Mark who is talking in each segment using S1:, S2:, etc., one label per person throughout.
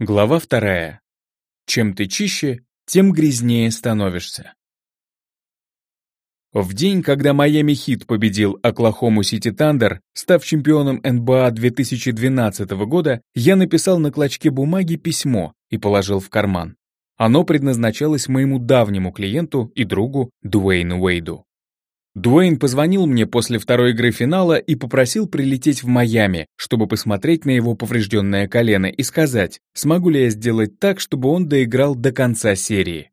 S1: Глава вторая. Чем ты чище, тем грязнее становишься. В день, когда Майами Хит победил Оклахому Сити Тандер, став чемпионом НБА 2012 года, я написал на клочке бумаги письмо и положил в карман. Оно предназначалось моему давнему клиенту и другу Дуэйну Уэйду. Дуэйн позвонил мне после второй игры финала и попросил прилететь в Майами, чтобы посмотреть на его поврежденное колено и сказать, смогу ли я сделать так, чтобы он доиграл до конца серии.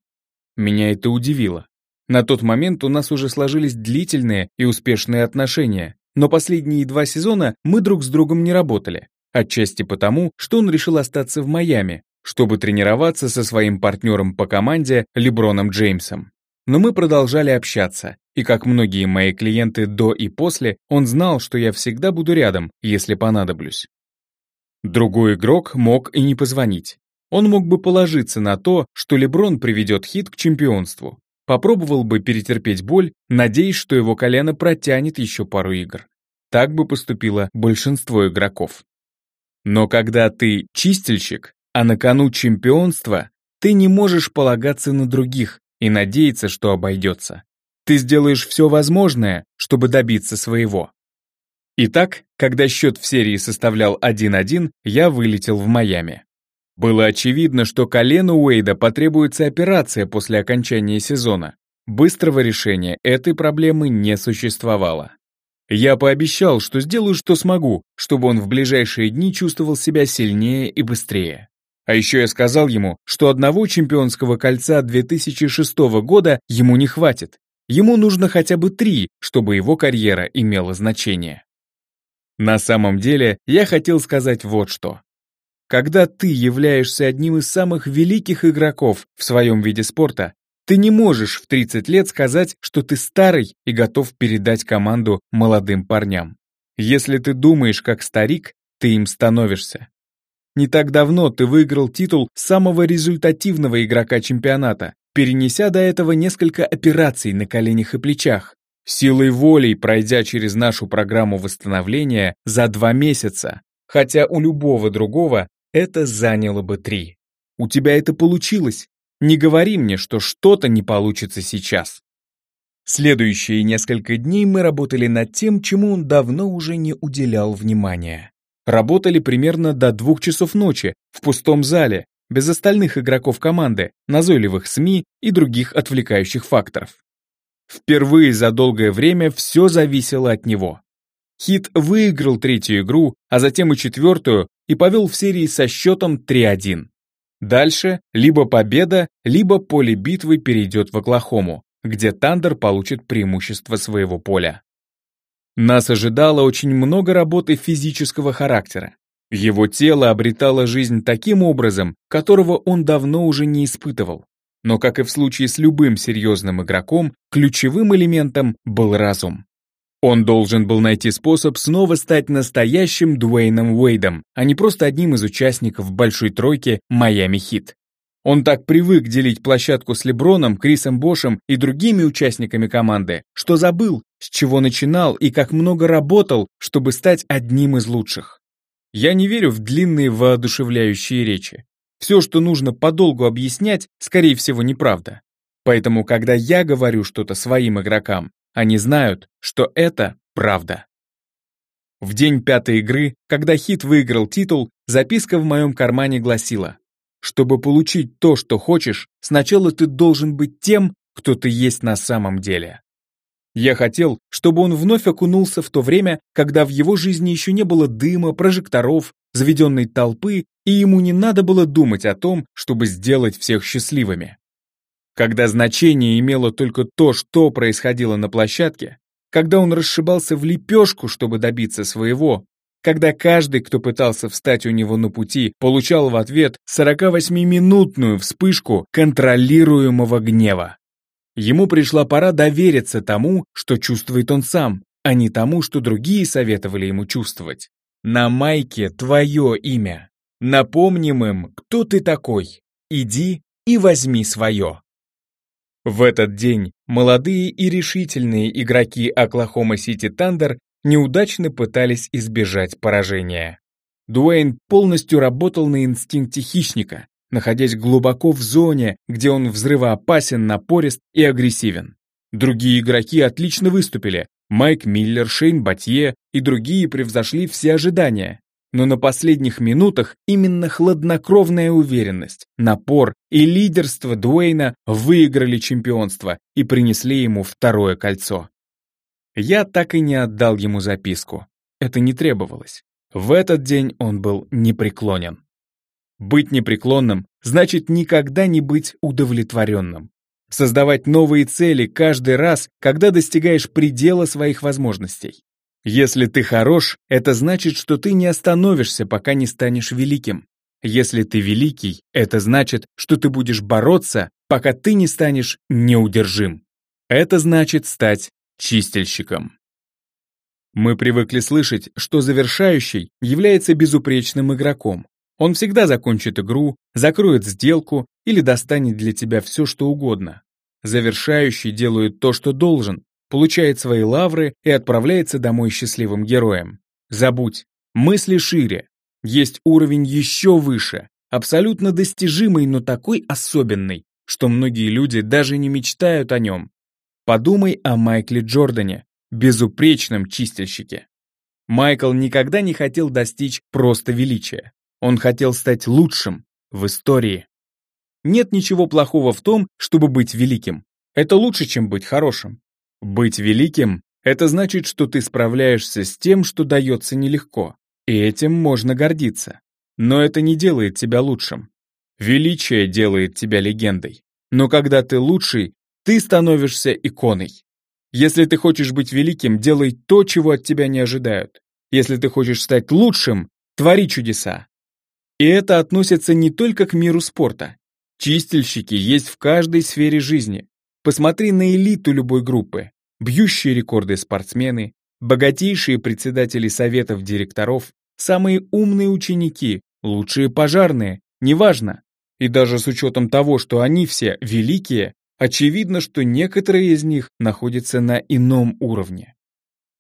S1: Меня это удивило. На тот момент у нас уже сложились длительные и успешные отношения, но последние два сезона мы друг с другом не работали. Отчасти потому, что он решил остаться в Майами, чтобы тренироваться со своим партнером по команде Леброном Джеймсом. Но мы продолжали общаться, и как многие мои клиенты до и после, он знал, что я всегда буду рядом, если понадоблюсь. Другой игрок мог и не позвонить. Он мог бы положиться на то, что Леброн приведет хит к чемпионству. Попробовал бы перетерпеть боль, надеясь, что его колено протянет еще пару игр. Так бы поступило большинство игроков. Но когда ты чистильщик, а на кону чемпионство, ты не можешь полагаться на других, и надеяться, что обойдется. Ты сделаешь все возможное, чтобы добиться своего. Итак, когда счет в серии составлял 1-1, я вылетел в Майами. Было очевидно, что колену Уэйда потребуется операция после окончания сезона. Быстрого решения этой проблемы не существовало. Я пообещал, что сделаю, что смогу, чтобы он в ближайшие дни чувствовал себя сильнее и быстрее. А еще я сказал ему, что одного чемпионского кольца 2006 года ему не хватит. Ему нужно хотя бы три, чтобы его карьера имела значение. На самом деле, я хотел сказать вот что. Когда ты являешься одним из самых великих игроков в своем виде спорта, ты не можешь в 30 лет сказать, что ты старый и готов передать команду молодым парням. Если ты думаешь как старик, ты им становишься. Не так давно ты выиграл титул самого результативного игрока чемпионата, перенеся до этого несколько операций на коленях и плечах. Силой воли пройдя через нашу программу восстановления за два месяца, хотя у любого другого это заняло бы три. У тебя это получилось. Не говори мне, что что-то не получится сейчас. Следующие несколько дней мы работали над тем, чему он давно уже не уделял внимания. Работали примерно до двух часов ночи, в пустом зале, без остальных игроков команды, назойливых СМИ и других отвлекающих факторов. Впервые за долгое время все зависело от него. Хит выиграл третью игру, а затем и четвертую, и повел в серии со счетом 3-1. Дальше либо победа, либо поле битвы перейдет в Оклахому, где Тандер получит преимущество своего поля. Нас ожидало очень много работы физического характера. Его тело обретало жизнь таким образом, которого он давно уже не испытывал. Но, как и в случае с любым серьезным игроком, ключевым элементом был разум. Он должен был найти способ снова стать настоящим Дуэйном Уэйдом, а не просто одним из участников большой тройки «Майами Хит». Он так привык делить площадку с Леброном, Крисом Бошем и другими участниками команды, что забыл, с чего начинал и как много работал, чтобы стать одним из лучших. Я не верю в длинные воодушевляющие речи. Все, что нужно подолгу объяснять, скорее всего, неправда. Поэтому, когда я говорю что-то своим игрокам, они знают, что это правда. В день пятой игры, когда Хит выиграл титул, записка в моем кармане гласила чтобы получить то, что хочешь, сначала ты должен быть тем, кто ты есть на самом деле. Я хотел, чтобы он вновь окунулся в то время, когда в его жизни еще не было дыма, прожекторов, заведенной толпы, и ему не надо было думать о том, чтобы сделать всех счастливыми. Когда значение имело только то, что происходило на площадке, когда он расшибался в лепешку, чтобы добиться своего, когда каждый, кто пытался встать у него на пути, получал в ответ 48-минутную вспышку контролируемого гнева. Ему пришла пора довериться тому, что чувствует он сам, а не тому, что другие советовали ему чувствовать. На майке твое имя. Напомним им, кто ты такой. Иди и возьми свое. В этот день молодые и решительные игроки Оклахома Сити Тандер неудачно пытались избежать поражения. Дуэйн полностью работал на инстинкте хищника, находясь глубоко в зоне, где он взрывоопасен, напорист и агрессивен. Другие игроки отлично выступили. Майк Миллер, Шейн Батье и другие превзошли все ожидания. Но на последних минутах именно хладнокровная уверенность, напор и лидерство Дуэйна выиграли чемпионство и принесли ему второе кольцо. Я так и не отдал ему записку. Это не требовалось. В этот день он был непреклонен. Быть непреклонным значит никогда не быть удовлетворенным. Создавать новые цели каждый раз, когда достигаешь предела своих возможностей. Если ты хорош, это значит, что ты не остановишься, пока не станешь великим. Если ты великий, это значит, что ты будешь бороться, пока ты не станешь неудержим. Это значит стать чистильщиком. Мы привыкли слышать, что завершающий является безупречным игроком. Он всегда закончит игру, закроет сделку или достанет для тебя все, что угодно. Завершающий делает то, что должен, получает свои лавры и отправляется домой счастливым героем. Забудь, мысли шире. Есть уровень еще выше, абсолютно достижимый, но такой особенный, что многие люди даже не мечтают о нем. Подумай о Майкле Джордане, безупречном чистильщике. Майкл никогда не хотел достичь просто величия. Он хотел стать лучшим в истории. Нет ничего плохого в том, чтобы быть великим. Это лучше, чем быть хорошим. Быть великим — это значит, что ты справляешься с тем, что дается нелегко. И этим можно гордиться. Но это не делает тебя лучшим. Величие делает тебя легендой. Но когда ты лучший, ты становишься иконой. Если ты хочешь быть великим, делай то, чего от тебя не ожидают. Если ты хочешь стать лучшим, твори чудеса. И это относится не только к миру спорта. Чистильщики есть в каждой сфере жизни. Посмотри на элиту любой группы. Бьющие рекорды спортсмены, богатейшие председатели советов директоров, самые умные ученики, лучшие пожарные, неважно. И даже с учетом того, что они все великие, Очевидно, что некоторые из них находятся на ином уровне.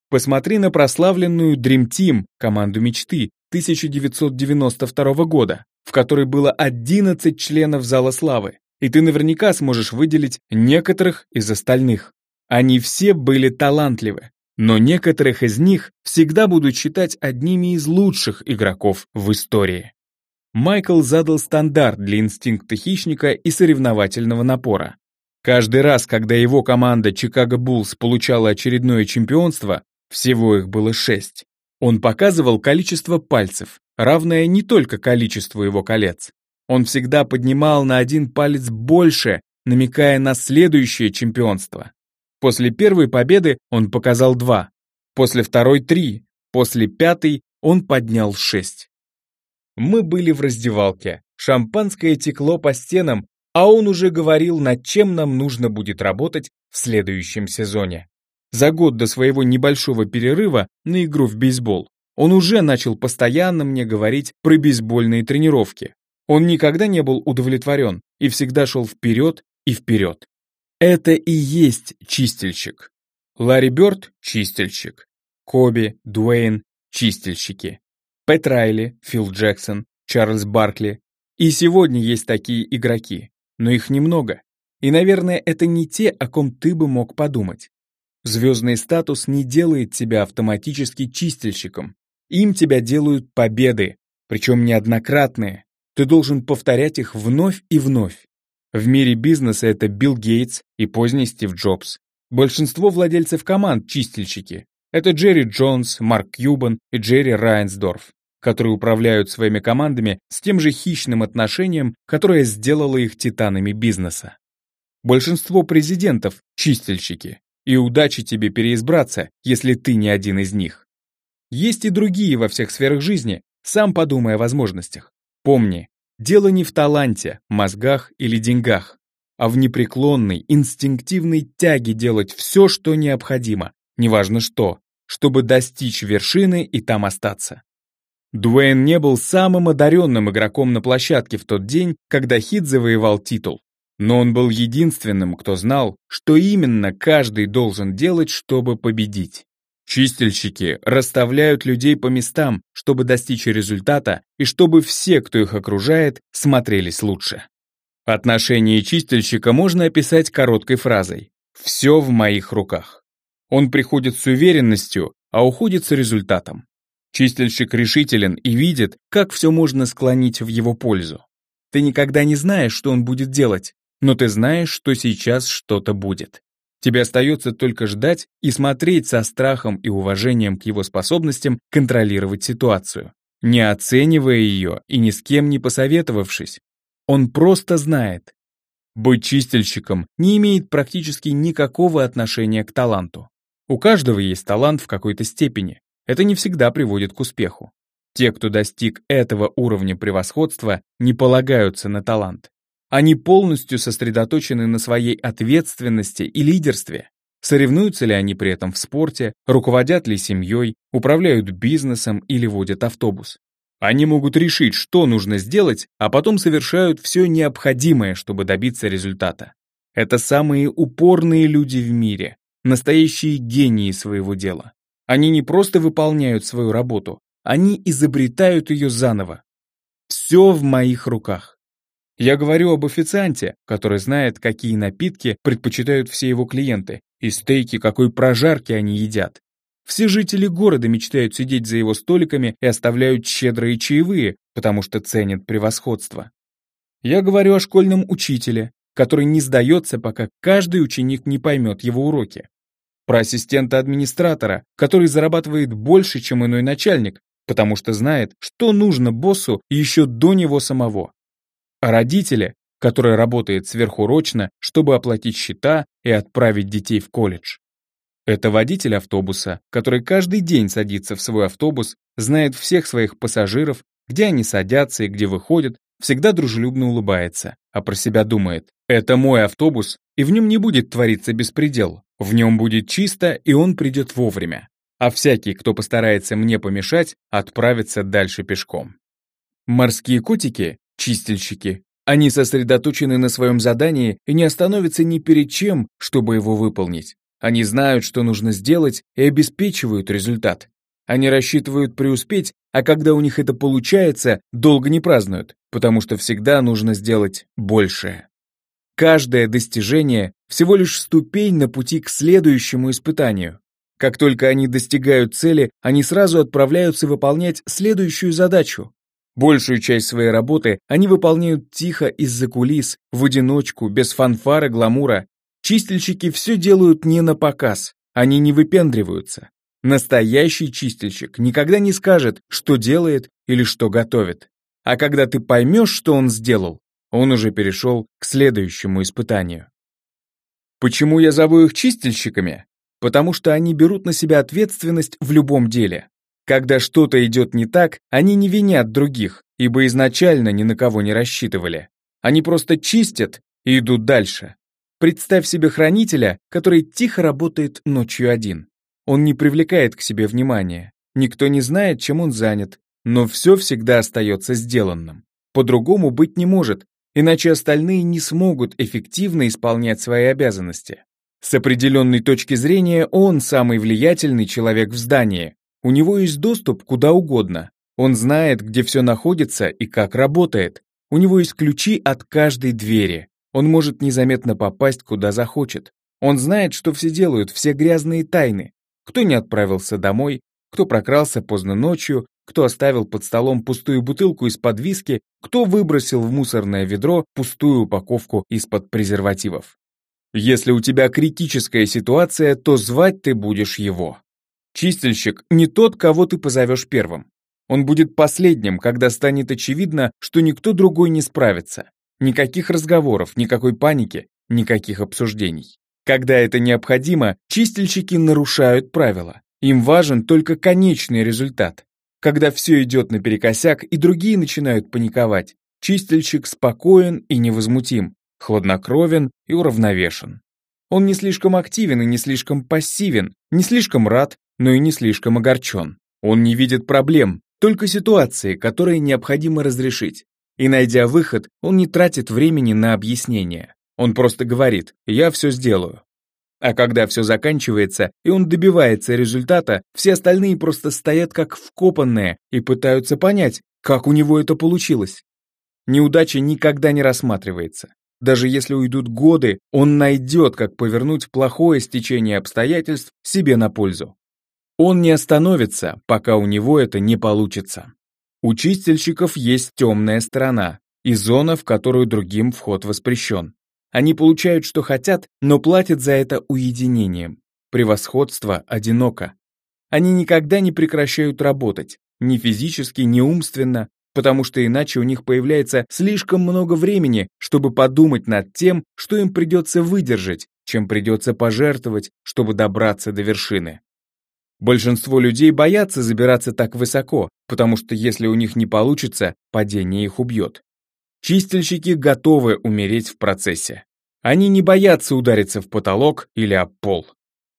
S1: Посмотри на прославленную Dream Team, команду мечты, 1992 года, в которой было 11 членов Зала Славы, и ты наверняка сможешь выделить некоторых из остальных. Они все были талантливы, но некоторых из них всегда будут считать одними из лучших игроков в истории. Майкл задал стандарт для инстинкта хищника и соревновательного напора. Каждый раз, когда его команда Чикаго Буллс получала очередное чемпионство, всего их было шесть, он показывал количество пальцев, равное не только количеству его колец. Он всегда поднимал на один палец больше, намекая на следующее чемпионство. После первой победы он показал два, после второй — три, после пятой он поднял шесть. Мы были в раздевалке. Шампанское текло по стенам, а он уже говорил, над чем нам нужно будет работать в следующем сезоне. За год до своего небольшого перерыва на игру в бейсбол он уже начал постоянно мне говорить про бейсбольные тренировки. Он никогда не был удовлетворен и всегда шел вперед и вперед. Это и есть чистильщик. Ларри Бёрд — чистильщик. Коби, Дуэйн — чистильщики. Пэт Райли, Фил Джексон, Чарльз Баркли. И сегодня есть такие игроки но их немного. И, наверное, это не те, о ком ты бы мог подумать. Звездный статус не делает тебя автоматически чистильщиком. Им тебя делают победы, причем неоднократные. Ты должен повторять их вновь и вновь. В мире бизнеса это Билл Гейтс и поздний Стив Джобс. Большинство владельцев команд – чистильщики. Это Джерри Джонс, Марк Кьюбан и Джерри Райнсдорф которые управляют своими командами с тем же хищным отношением, которое сделало их титанами бизнеса. Большинство президентов — чистильщики, и удачи тебе переизбраться, если ты не один из них. Есть и другие во всех сферах жизни, сам подумай о возможностях. Помни, дело не в таланте, мозгах или деньгах, а в непреклонной, инстинктивной тяге делать все, что необходимо, неважно что, чтобы достичь вершины и там остаться. Дуэйн не был самым одаренным игроком на площадке в тот день, когда Хит завоевал титул. Но он был единственным, кто знал, что именно каждый должен делать, чтобы победить. Чистильщики расставляют людей по местам, чтобы достичь результата и чтобы все, кто их окружает, смотрелись лучше. Отношение чистильщика можно описать короткой фразой «все в моих руках». Он приходит с уверенностью, а уходит с результатом. Чистильщик решителен и видит, как все можно склонить в его пользу. Ты никогда не знаешь, что он будет делать, но ты знаешь, что сейчас что-то будет. Тебе остается только ждать и смотреть со страхом и уважением к его способностям контролировать ситуацию, не оценивая ее и ни с кем не посоветовавшись. Он просто знает. Быть чистильщиком не имеет практически никакого отношения к таланту. У каждого есть талант в какой-то степени. Это не всегда приводит к успеху. Те, кто достиг этого уровня превосходства, не полагаются на талант. Они полностью сосредоточены на своей ответственности и лидерстве. Соревнуются ли они при этом в спорте, руководят ли семьей, управляют бизнесом или водят автобус. Они могут решить, что нужно сделать, а потом совершают все необходимое, чтобы добиться результата. Это самые упорные люди в мире, настоящие гении своего дела. Они не просто выполняют свою работу, они изобретают ее заново. Все в моих руках. Я говорю об официанте, который знает, какие напитки предпочитают все его клиенты, и стейки какой прожарки они едят. Все жители города мечтают сидеть за его столиками и оставляют щедрые чаевые, потому что ценят превосходство. Я говорю о школьном учителе, который не сдается, пока каждый ученик не поймет его уроки. Про ассистента администратора, который зарабатывает больше, чем иной начальник, потому что знает, что нужно боссу еще до него самого а родителя, который работает сверхурочно, чтобы оплатить счета и отправить детей в колледж. Это водитель автобуса, который каждый день садится в свой автобус, знает всех своих пассажиров, где они садятся и где выходят, всегда дружелюбно улыбается, а про себя думает, это мой автобус, и в нем не будет твориться беспредел, в нем будет чисто, и он придет вовремя. А всякий, кто постарается мне помешать, отправится дальше пешком. Морские котики чистильщики. Они сосредоточены на своем задании и не остановятся ни перед чем, чтобы его выполнить. Они знают, что нужно сделать, и обеспечивают результат. Они рассчитывают преуспеть, а когда у них это получается, долго не празднуют, потому что всегда нужно сделать большее. Каждое достижение – всего лишь ступень на пути к следующему испытанию. Как только они достигают цели, они сразу отправляются выполнять следующую задачу. Большую часть своей работы они выполняют тихо из-за кулис, в одиночку, без фанфара, гламура. Чистильщики все делают не на показ, они не выпендриваются. Настоящий чистильщик никогда не скажет, что делает или что готовит. А когда ты поймешь, что он сделал, он уже перешел к следующему испытанию. Почему я зову их чистильщиками? Потому что они берут на себя ответственность в любом деле. Когда что-то идет не так, они не винят других, ибо изначально ни на кого не рассчитывали. Они просто чистят и идут дальше. Представь себе хранителя, который тихо работает ночью один. Он не привлекает к себе внимания. Никто не знает, чем он занят, но все всегда остается сделанным. По-другому быть не может, иначе остальные не смогут эффективно исполнять свои обязанности. С определенной точки зрения он самый влиятельный человек в здании, у него есть доступ куда угодно. Он знает, где все находится и как работает. У него есть ключи от каждой двери. Он может незаметно попасть, куда захочет. Он знает, что все делают, все грязные тайны. Кто не отправился домой, кто прокрался поздно ночью, кто оставил под столом пустую бутылку из-под виски, кто выбросил в мусорное ведро пустую упаковку из-под презервативов. Если у тебя критическая ситуация, то звать ты будешь его. Чистильщик не тот, кого ты позовешь первым. Он будет последним, когда станет очевидно, что никто другой не справится. Никаких разговоров, никакой паники, никаких обсуждений. Когда это необходимо, чистильщики нарушают правила. Им важен только конечный результат. Когда все идет наперекосяк и другие начинают паниковать, чистильщик спокоен и невозмутим, хладнокровен и уравновешен. Он не слишком активен и не слишком пассивен, не слишком рад но и не слишком огорчен. Он не видит проблем, только ситуации, которые необходимо разрешить. И найдя выход, он не тратит времени на объяснение. Он просто говорит «я все сделаю». А когда все заканчивается, и он добивается результата, все остальные просто стоят как вкопанные и пытаются понять, как у него это получилось. Неудача никогда не рассматривается. Даже если уйдут годы, он найдет, как повернуть плохое стечение обстоятельств себе на пользу. Он не остановится, пока у него это не получится. У чистильщиков есть темная сторона и зона, в которую другим вход воспрещен. Они получают, что хотят, но платят за это уединением. Превосходство одиноко. Они никогда не прекращают работать, ни физически, ни умственно, потому что иначе у них появляется слишком много времени, чтобы подумать над тем, что им придется выдержать, чем придется пожертвовать, чтобы добраться до вершины. Большинство людей боятся забираться так высоко, потому что если у них не получится, падение их убьет. Чистильщики готовы умереть в процессе. Они не боятся удариться в потолок или об пол.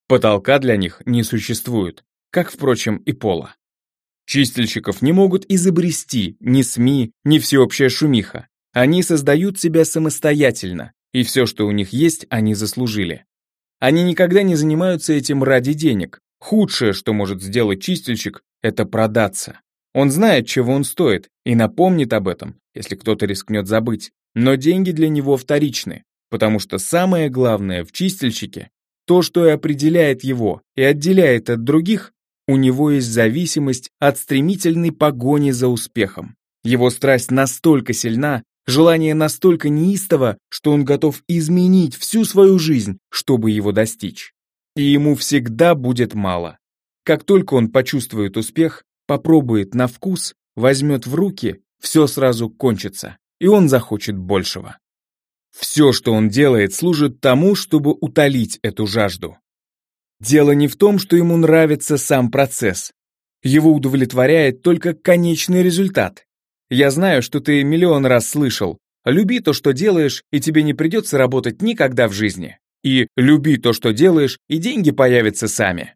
S1: Потолка для них не существует, как, впрочем, и пола. Чистильщиков не могут изобрести ни СМИ, ни всеобщая шумиха. Они создают себя самостоятельно, и все, что у них есть, они заслужили. Они никогда не занимаются этим ради денег. Худшее, что может сделать чистильщик, это продаться. Он знает, чего он стоит, и напомнит об этом, если кто-то рискнет забыть. Но деньги для него вторичны, потому что самое главное в чистильщике, то, что и определяет его и отделяет от других, у него есть зависимость от стремительной погони за успехом. Его страсть настолько сильна, желание настолько неистово, что он готов изменить всю свою жизнь, чтобы его достичь. И ему всегда будет мало. Как только он почувствует успех, попробует на вкус, возьмет в руки, все сразу кончится, и он захочет большего. Все, что он делает, служит тому, чтобы утолить эту жажду. Дело не в том, что ему нравится сам процесс. Его удовлетворяет только конечный результат. Я знаю, что ты миллион раз слышал. Люби то, что делаешь, и тебе не придется работать никогда в жизни. И люби то, что делаешь, и деньги появятся сами.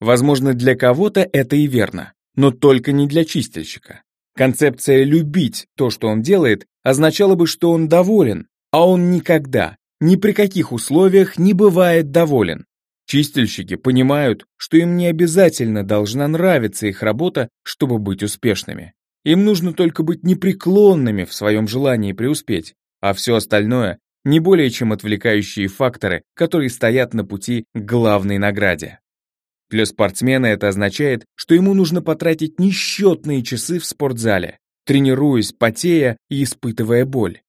S1: Возможно, для кого-то это и верно, но только не для чистильщика. Концепция «любить то, что он делает» означала бы, что он доволен, а он никогда, ни при каких условиях не бывает доволен. Чистильщики понимают, что им не обязательно должна нравиться их работа, чтобы быть успешными. Им нужно только быть непреклонными в своем желании преуспеть, а все остальное не более чем отвлекающие факторы, которые стоят на пути к главной награде. Для спортсмена это означает, что ему нужно потратить несчетные часы в спортзале, тренируясь, потея и испытывая боль.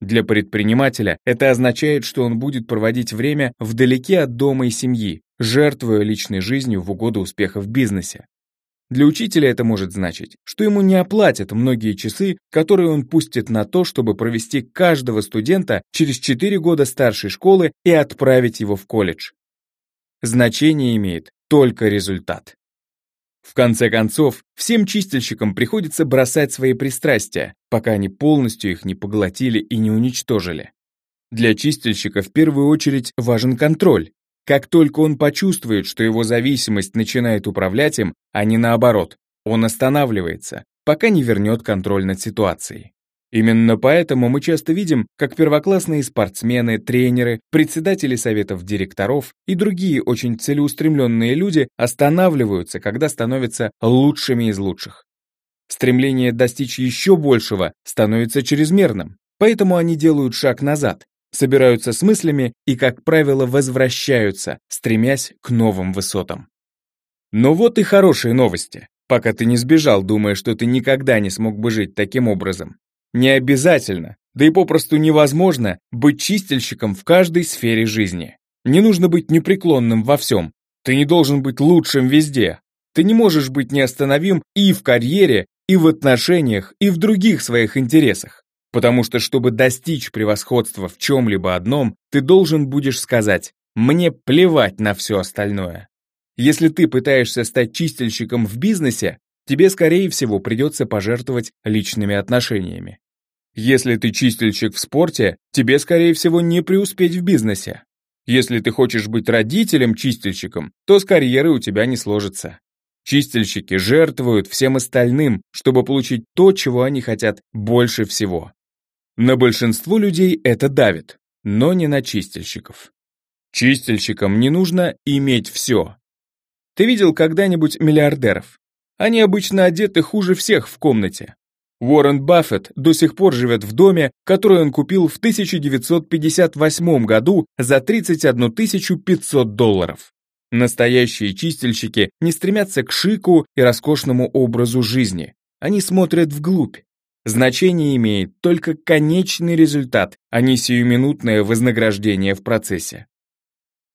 S1: Для предпринимателя это означает, что он будет проводить время вдалеке от дома и семьи, жертвуя личной жизнью в угоду успеха в бизнесе. Для учителя это может значить, что ему не оплатят многие часы, которые он пустит на то, чтобы провести каждого студента через 4 года старшей школы и отправить его в колледж. Значение имеет только результат. В конце концов, всем чистильщикам приходится бросать свои пристрастия, пока они полностью их не поглотили и не уничтожили. Для чистильщика в первую очередь важен контроль. Как только он почувствует, что его зависимость начинает управлять им, а не наоборот, он останавливается, пока не вернет контроль над ситуацией. Именно поэтому мы часто видим, как первоклассные спортсмены, тренеры, председатели советов директоров и другие очень целеустремленные люди останавливаются, когда становятся лучшими из лучших. Стремление достичь еще большего становится чрезмерным, поэтому они делают шаг назад, собираются с мыслями и, как правило, возвращаются, стремясь к новым высотам. Но вот и хорошие новости, пока ты не сбежал, думая, что ты никогда не смог бы жить таким образом. Не обязательно, да и попросту невозможно быть чистильщиком в каждой сфере жизни. Не нужно быть непреклонным во всем. Ты не должен быть лучшим везде. Ты не можешь быть неостановим и в карьере, и в отношениях, и в других своих интересах. Потому что, чтобы достичь превосходства в чем-либо одном, ты должен будешь сказать «мне плевать на все остальное». Если ты пытаешься стать чистильщиком в бизнесе, тебе, скорее всего, придется пожертвовать личными отношениями. Если ты чистильщик в спорте, тебе, скорее всего, не преуспеть в бизнесе. Если ты хочешь быть родителем-чистильщиком, то с карьерой у тебя не сложится. Чистильщики жертвуют всем остальным, чтобы получить то, чего они хотят больше всего. На большинство людей это давит, но не на чистильщиков. Чистильщикам не нужно иметь все. Ты видел когда-нибудь миллиардеров? Они обычно одеты хуже всех в комнате. Уоррен Баффет до сих пор живет в доме, который он купил в 1958 году за 31 500 долларов. Настоящие чистильщики не стремятся к шику и роскошному образу жизни. Они смотрят вглубь. Значение имеет только конечный результат, а не сиюминутное вознаграждение в процессе.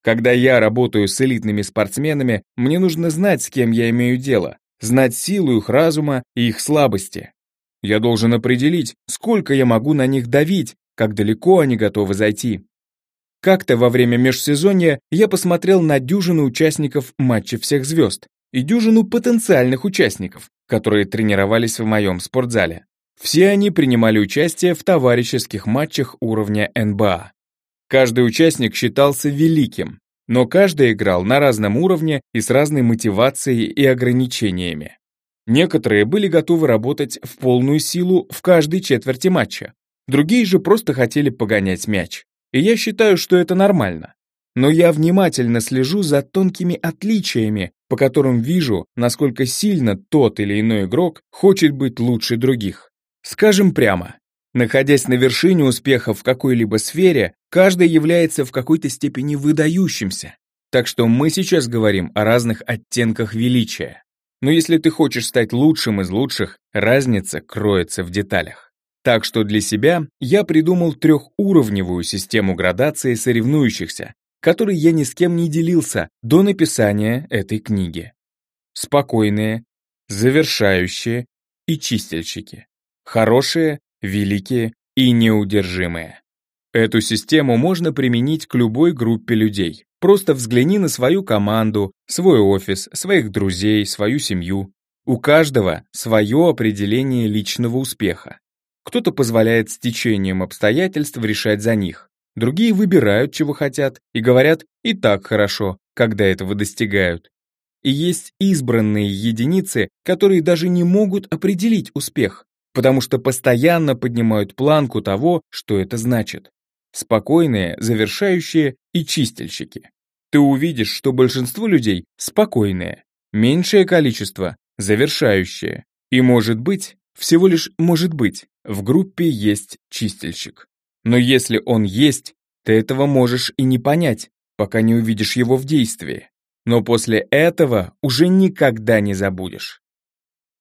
S1: Когда я работаю с элитными спортсменами, мне нужно знать, с кем я имею дело, знать силу их разума и их слабости. Я должен определить, сколько я могу на них давить, как далеко они готовы зайти. Как-то во время межсезонья я посмотрел на дюжину участников матча всех звезд и дюжину потенциальных участников, которые тренировались в моем спортзале. Все они принимали участие в товарищеских матчах уровня НБА. Каждый участник считался великим, но каждый играл на разном уровне и с разной мотивацией и ограничениями. Некоторые были готовы работать в полную силу в каждой четверти матча, другие же просто хотели погонять мяч. И я считаю, что это нормально. Но я внимательно слежу за тонкими отличиями, по которым вижу, насколько сильно тот или иной игрок хочет быть лучше других. Скажем прямо, находясь на вершине успеха в какой-либо сфере, каждый является в какой-то степени выдающимся. Так что мы сейчас говорим о разных оттенках величия. Но если ты хочешь стать лучшим из лучших, разница кроется в деталях. Так что для себя я придумал трехуровневую систему градации соревнующихся, которой я ни с кем не делился до написания этой книги. Спокойные, завершающие и чистильщики. Хорошие, великие и неудержимые. Эту систему можно применить к любой группе людей. Просто взгляни на свою команду, свой офис, своих друзей, свою семью. У каждого свое определение личного успеха. Кто-то позволяет с течением обстоятельств решать за них. Другие выбирают, чего хотят, и говорят «и так хорошо», когда этого достигают. И есть избранные единицы, которые даже не могут определить успех, потому что постоянно поднимают планку того, что это значит. Спокойные, завершающие и чистильщики. Ты увидишь, что большинство людей спокойные, меньшее количество завершающие. И может быть, всего лишь может быть, в группе есть чистильщик. Но если он есть, ты этого можешь и не понять, пока не увидишь его в действии. Но после этого уже никогда не забудешь.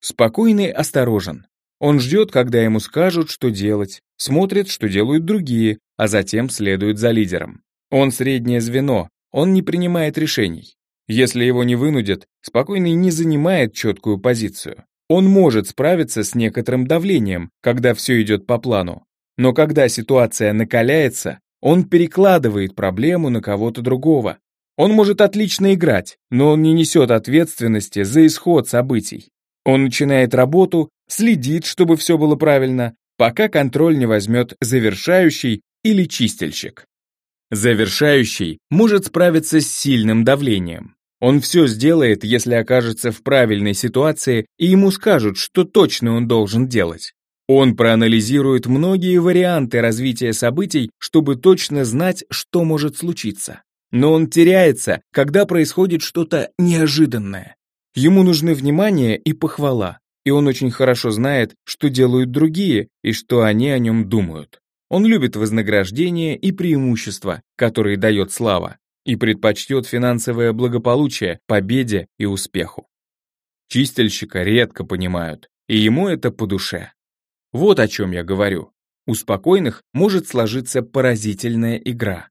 S1: Спокойный осторожен. Он ждет, когда ему скажут, что делать, смотрит, что делают другие, а затем следует за лидером. Он среднее звено, он не принимает решений. Если его не вынудят, спокойный не занимает четкую позицию. Он может справиться с некоторым давлением, когда все идет по плану. Но когда ситуация накаляется, он перекладывает проблему на кого-то другого. Он может отлично играть, но он не несет ответственности за исход событий. Он начинает работу, следит, чтобы все было правильно, пока контроль не возьмет завершающий или чистильщик. Завершающий может справиться с сильным давлением. Он все сделает, если окажется в правильной ситуации, и ему скажут, что точно он должен делать. Он проанализирует многие варианты развития событий, чтобы точно знать, что может случиться. Но он теряется, когда происходит что-то неожиданное. Ему нужны внимание и похвала, и он очень хорошо знает, что делают другие и что они о нем думают. Он любит вознаграждение и преимущества, которые дает слава и предпочтет финансовое благополучие победе и успеху. Чистильщика редко понимают, и ему это по душе. Вот о чем я говорю. У спокойных может сложиться поразительная игра.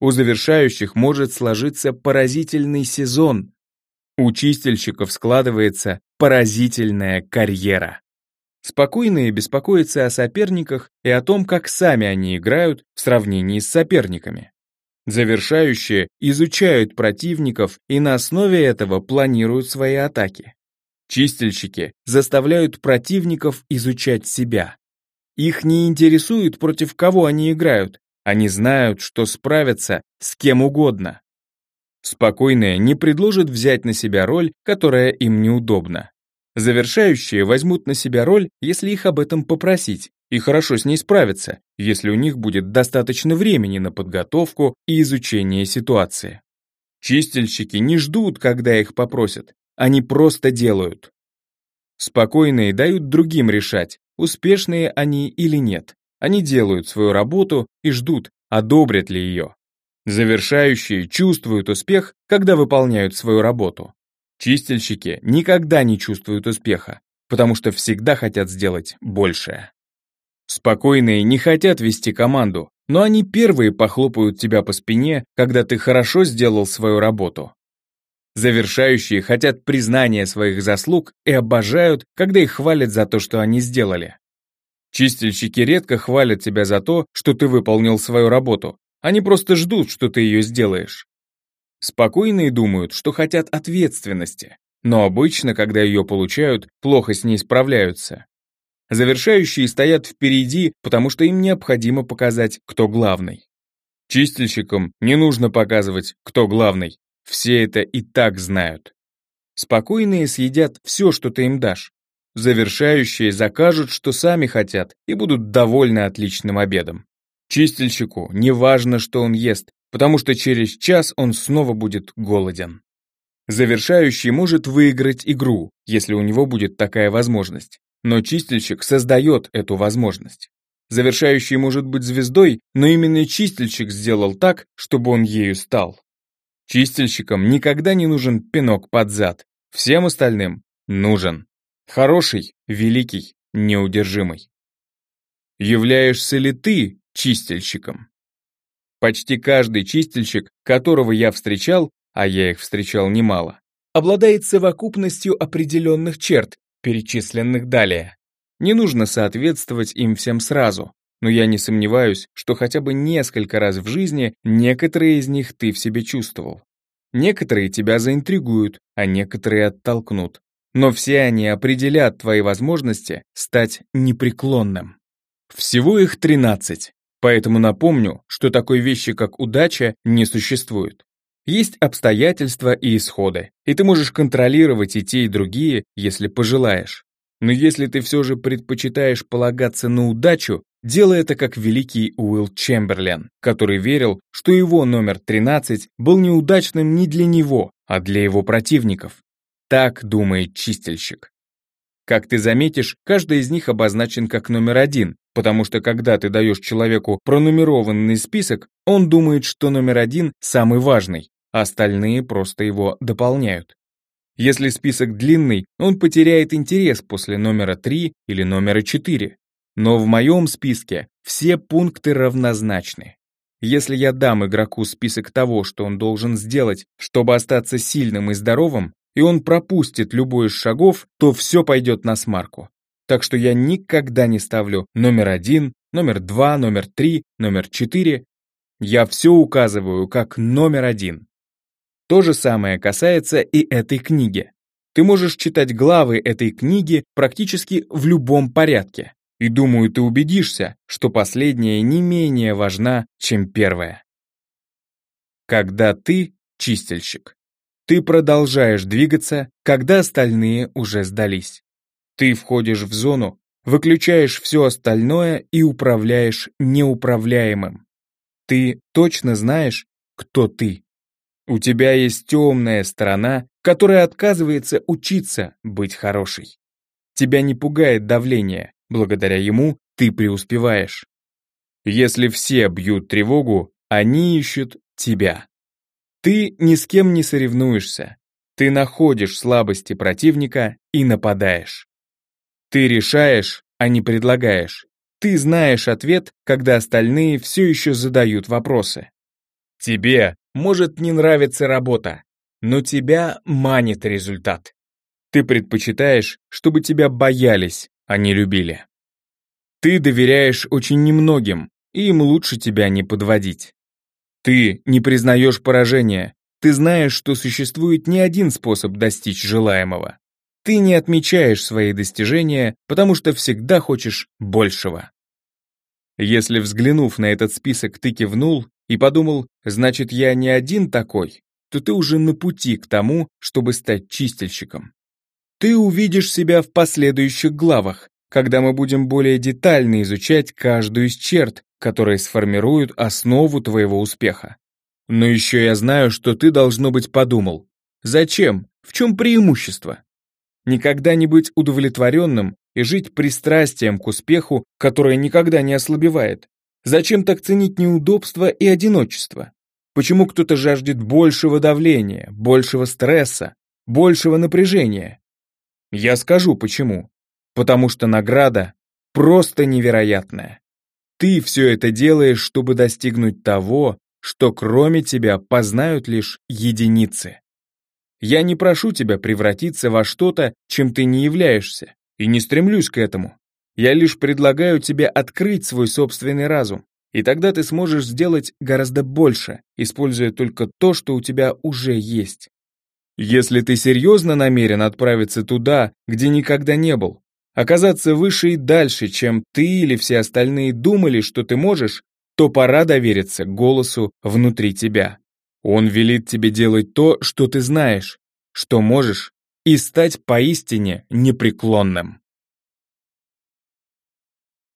S1: У завершающих может сложиться поразительный сезон. У чистильщиков складывается поразительная карьера. Спокойные беспокоятся о соперниках и о том, как сами они играют в сравнении с соперниками. Завершающие изучают противников и на основе этого планируют свои атаки. Чистильщики заставляют противников изучать себя. Их не интересует, против кого они играют, они знают, что справятся с кем угодно. Спокойные не предложат взять на себя роль, которая им неудобна. Завершающие возьмут на себя роль, если их об этом попросить, и хорошо с ней справятся, если у них будет достаточно времени на подготовку и изучение ситуации. Чистильщики не ждут, когда их попросят, они просто делают. Спокойные дают другим решать, успешные они или нет. Они делают свою работу и ждут, одобрят ли ее. Завершающие чувствуют успех, когда выполняют свою работу. Чистильщики никогда не чувствуют успеха, потому что всегда хотят сделать большее. Спокойные не хотят вести команду, но они первые похлопают тебя по спине, когда ты хорошо сделал свою работу. Завершающие хотят признания своих заслуг и обожают, когда их хвалят за то, что они сделали. Чистильщики редко хвалят тебя за то, что ты выполнил свою работу. Они просто ждут, что ты ее сделаешь. Спокойные думают, что хотят ответственности, но обычно, когда ее получают, плохо с ней справляются. Завершающие стоят впереди, потому что им необходимо показать, кто главный. Чистильщикам не нужно показывать, кто главный. Все это и так знают. Спокойные съедят все, что ты им дашь. Завершающие закажут, что сами хотят, и будут довольны отличным обедом. Чистильщику не важно, что он ест, потому что через час он снова будет голоден. Завершающий может выиграть игру, если у него будет такая возможность. Но чистильщик создает эту возможность. Завершающий может быть звездой, но именно чистильщик сделал так, чтобы он ею стал. Чистильщикам никогда не нужен пинок под зад, всем остальным нужен. Хороший, великий, неудержимый. Являешься ли ты чистильщиком? Почти каждый чистильщик, которого я встречал, а я их встречал немало, обладает совокупностью определенных черт, перечисленных далее. Не нужно соответствовать им всем сразу, но я не сомневаюсь, что хотя бы несколько раз в жизни некоторые из них ты в себе чувствовал. Некоторые тебя заинтригуют, а некоторые оттолкнут но все они определят твои возможности стать непреклонным. Всего их 13, поэтому напомню, что такой вещи, как удача, не существует. Есть обстоятельства и исходы, и ты можешь контролировать и те, и другие, если пожелаешь. Но если ты все же предпочитаешь полагаться на удачу, делай это как великий Уилл Чемберлен, который верил, что его номер 13 был неудачным не для него, а для его противников. Так думает чистильщик. Как ты заметишь, каждый из них обозначен как номер один, потому что когда ты даешь человеку пронумерованный список, он думает, что номер один самый важный, а остальные просто его дополняют. Если список длинный, он потеряет интерес после номера 3 или номера 4. Но в моем списке все пункты равнозначны. Если я дам игроку список того, что он должен сделать, чтобы остаться сильным и здоровым, и он пропустит любой из шагов, то все пойдет на смарку. Так что я никогда не ставлю номер один, номер два, номер три, номер четыре. Я все указываю как номер один. То же самое касается и этой книги. Ты можешь читать главы этой книги практически в любом порядке. И думаю, ты убедишься, что последняя не менее важна, чем первая. Когда ты чистильщик. Ты продолжаешь двигаться, когда остальные уже сдались. Ты входишь в зону, выключаешь все остальное и управляешь неуправляемым. Ты точно знаешь, кто ты. У тебя есть темная сторона, которая отказывается учиться быть хорошей. Тебя не пугает давление, благодаря ему ты преуспеваешь. Если все бьют тревогу, они ищут тебя. Ты ни с кем не соревнуешься. Ты находишь слабости противника и нападаешь. Ты решаешь, а не предлагаешь. Ты знаешь ответ, когда остальные все еще задают вопросы. Тебе может не нравиться работа, но тебя манит результат. Ты предпочитаешь, чтобы тебя боялись, а не любили. Ты доверяешь очень немногим, и им лучше тебя не подводить. Ты не признаешь поражения. Ты знаешь, что существует не один способ достичь желаемого. Ты не отмечаешь свои достижения, потому что всегда хочешь большего. Если, взглянув на этот список, ты кивнул и подумал, значит, я не один такой, то ты уже на пути к тому, чтобы стать чистильщиком. Ты увидишь себя в последующих главах, когда мы будем более детально изучать каждую из черт, которые сформируют основу твоего успеха. Но еще я знаю, что ты, должно быть, подумал. Зачем? В чем преимущество? Никогда не быть удовлетворенным и жить пристрастием к успеху, которое никогда не ослабевает. Зачем так ценить неудобства и одиночество? Почему кто-то жаждет большего давления, большего стресса, большего напряжения? Я скажу почему. Потому что награда просто невероятная. Ты все это делаешь, чтобы достигнуть того, что кроме тебя познают лишь единицы. Я не прошу тебя превратиться во что-то, чем ты не являешься, и не стремлюсь к этому. Я лишь предлагаю тебе открыть свой собственный разум, и тогда ты сможешь сделать гораздо больше, используя только то, что у тебя уже есть. Если ты серьезно намерен отправиться туда, где никогда не был, оказаться выше и дальше, чем ты или все остальные думали, что ты можешь, то пора довериться голосу внутри тебя. Он велит тебе делать то, что ты знаешь, что можешь, и стать поистине непреклонным.